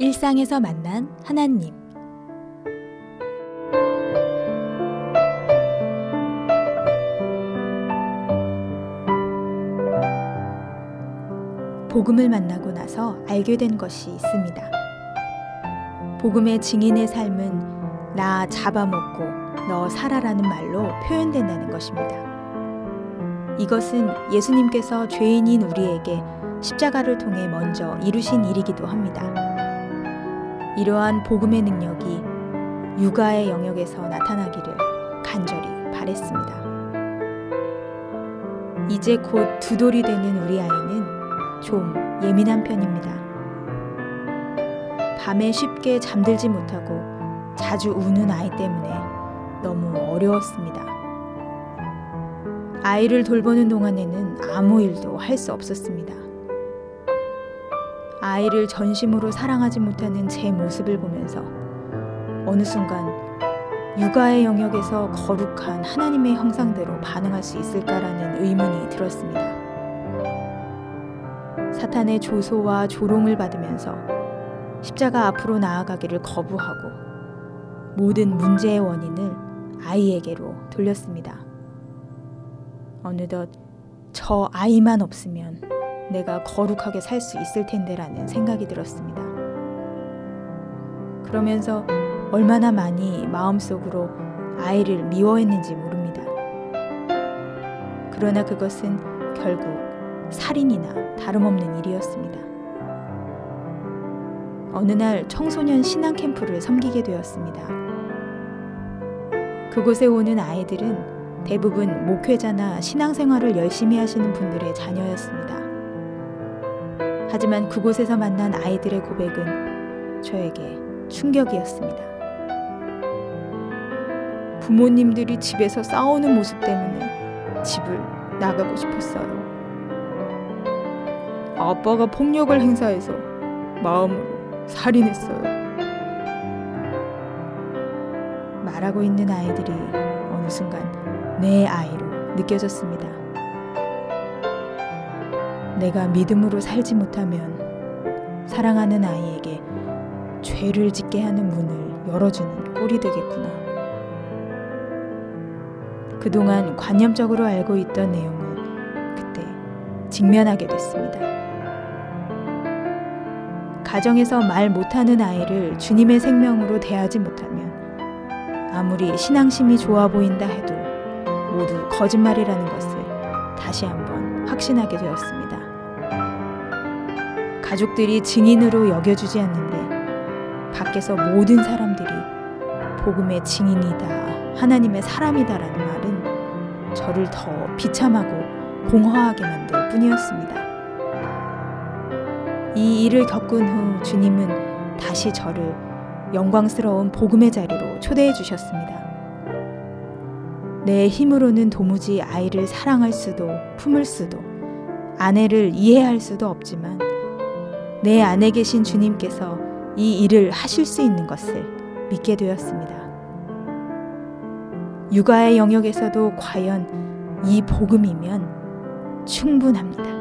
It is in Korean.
일상에서 만난 하나님. 복음을 만나고 나서 알게 된 것이 있습니다. 복음의 증인의 삶은 나 잡아먹고 너 살아라는 말로 표현된다는 것입니다. 이것은 예수님께서 죄인인 우리에게 십자가를 통해 먼저 이루신 일이기도 합니다. 이러한 복음의 능력이 육아의 영역에서 나타나기를 간절히 바랬습니다. 이제 곧 두 돌이 되는 우리 아이는 좀 예민한 편입니다. 밤에 쉽게 잠들지 못하고 자주 우는 아이 때문에 너무 어려웠습니다. 아이를 돌보는 동안에는 아무 일도 할 수 없었습니다. 아이를 전심으로 사랑하지 못하는 제 모습을 보면서 어느 순간 육아의 영역에서 거룩한 하나님의 형상대로 반응할 수 있을까라는 의문이 들었습니다. 사탄의 조소와 조롱을 받으면서 십자가 앞으로 나아가기를 거부하고 모든 문제의 원인을 아이에게로 돌렸습니다. 어느덧 저 아이만 없으면 내가 거룩하게 살 수 있을 텐데라는 생각이 들었습니다. 그러면서 얼마나 많이 마음속으로 아이를 미워했는지 모릅니다. 그러나 그것은 결국 살인이나 다름없는 일이었습니다. 어느 날 청소년 신앙 캠프를 섬기게 되었습니다. 그곳에 오는 아이들은 대부분 목회자나 신앙생활을 열심히 하시는 분들의 자녀였습니다. 하지만 그곳에서 만난 아이들의 고백은 저에게 충격이었습니다. 부모님들이 집에서 싸우는 모습 때문에 집을 나가고 싶었어요. 아빠가 폭력을 행사해서 마음으로 살인했어요. 말하고 있는 아이들이 어느 순간 내 아이로 느껴졌습니다. 내가 믿음으로 살지 못하면 사랑하는 아이에게 죄를 짓게 하는 문을 열어주는 꼴이 되겠구나. 그동안 관념적으로 알고 있던 내용을 그때 직면하게 됐습니다. 가정에서 말 못하는 아이를 주님의 생명으로 대하지 못하면 아무리 신앙심이 좋아 보인다 해도 모두 거짓말이라는 것을 다시 한번 확신하게 되었습니다. 가족들이 증인으로 여겨주지 않는데 밖에서 모든 사람들이 복음의 증인이다, 하나님의 사람이다라는 말은 저를 더 비참하고 공허하게 만들 뿐이었습니다. 이 일을 겪은 후 주님은 다시 저를 영광스러운 복음의 자리로 초대해 주셨습니다. 내 힘으로는 도무지 아이를 사랑할 수도 품을 수도 아내를 이해할 수도 없지만 내 안에 계신 주님께서 이 일을 하실 수 있는 것을 믿게 되었습니다. 육아의 영역에서도 과연 이 복음이면 충분합니다.